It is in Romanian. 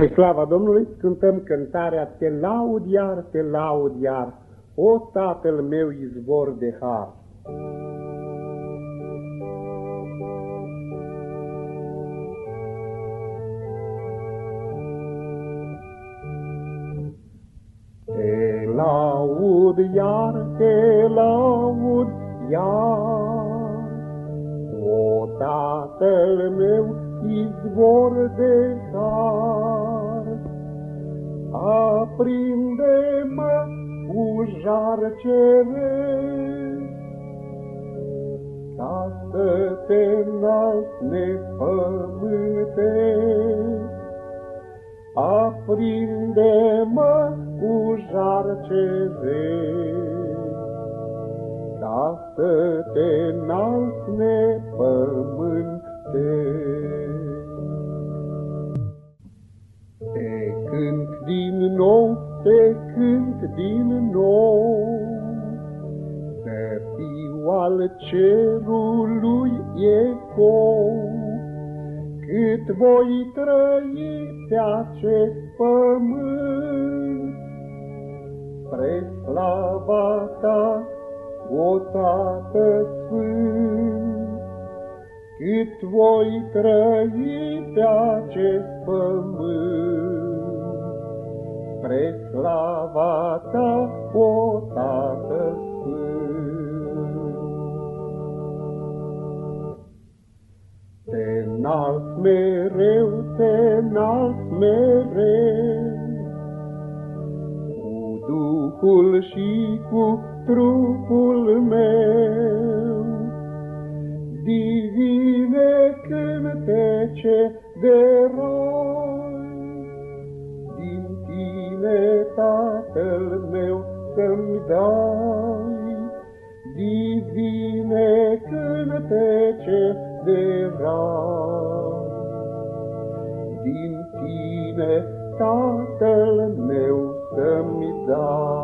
Spre slava Domnului cântăm cântarea Te laud iar, te laud iar, o Tatăl meu izvor de har. Te laud iar, te laud iar, o Tatăl meu izvor de har. Aprinde-mă cu jar ceresc, ca să te înalți nepământesc. Aprinde-mă cu jar ceresc, ca să te înalți nepământesc. Din nou. Să fiu al cerului ecou, cât voi trăi pe acest pământ. Spre slava ta, o Tată Sfânt, cât voi trăi pe acest pământ spre slava ta, o Tată Sfânt. Te înalți mereu, te înalți mereu, cu Duhul și cu trupul meu. Divine cântece de rog, tine, Tatăl meu, să-mi dai divine cântece de rai. Din tine, Tatăl meu, să-mi dai.